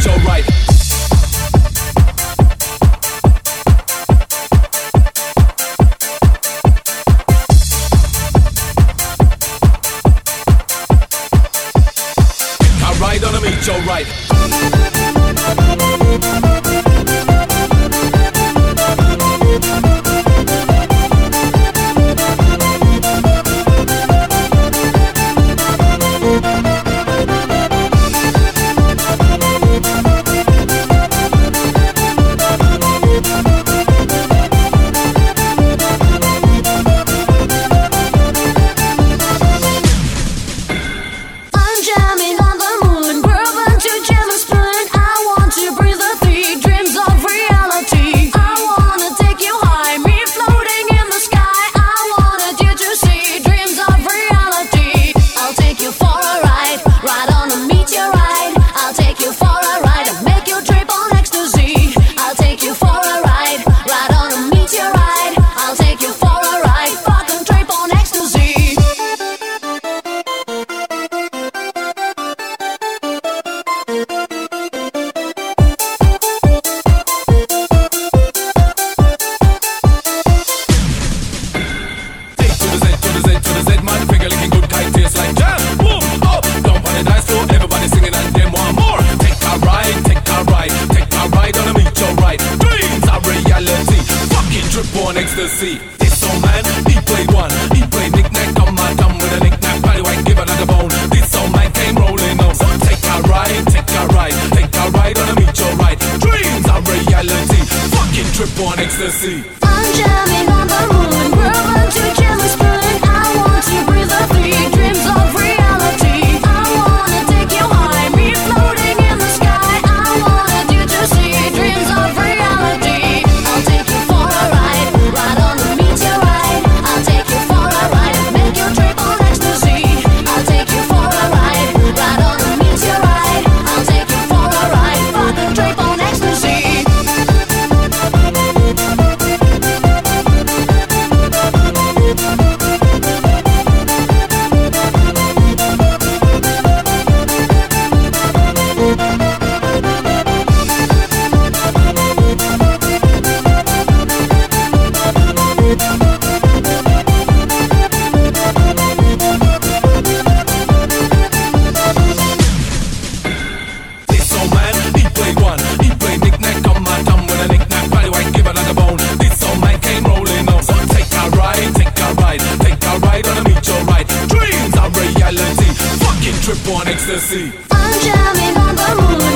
so right. Ecstasy. This old man, he played one. He played knick-knack on my tongue with a knick-knack. Body white, give another bone. This old man came rolling on. So take a ride, take a ride, take a ride on a meteorite. Dreams are reality. Fucking trip on ecstasy. I'm jamming on the moon, grooving to Jimmy Spoon. I want to breathe the three trip on ecstasy. I'm jamming on the moon.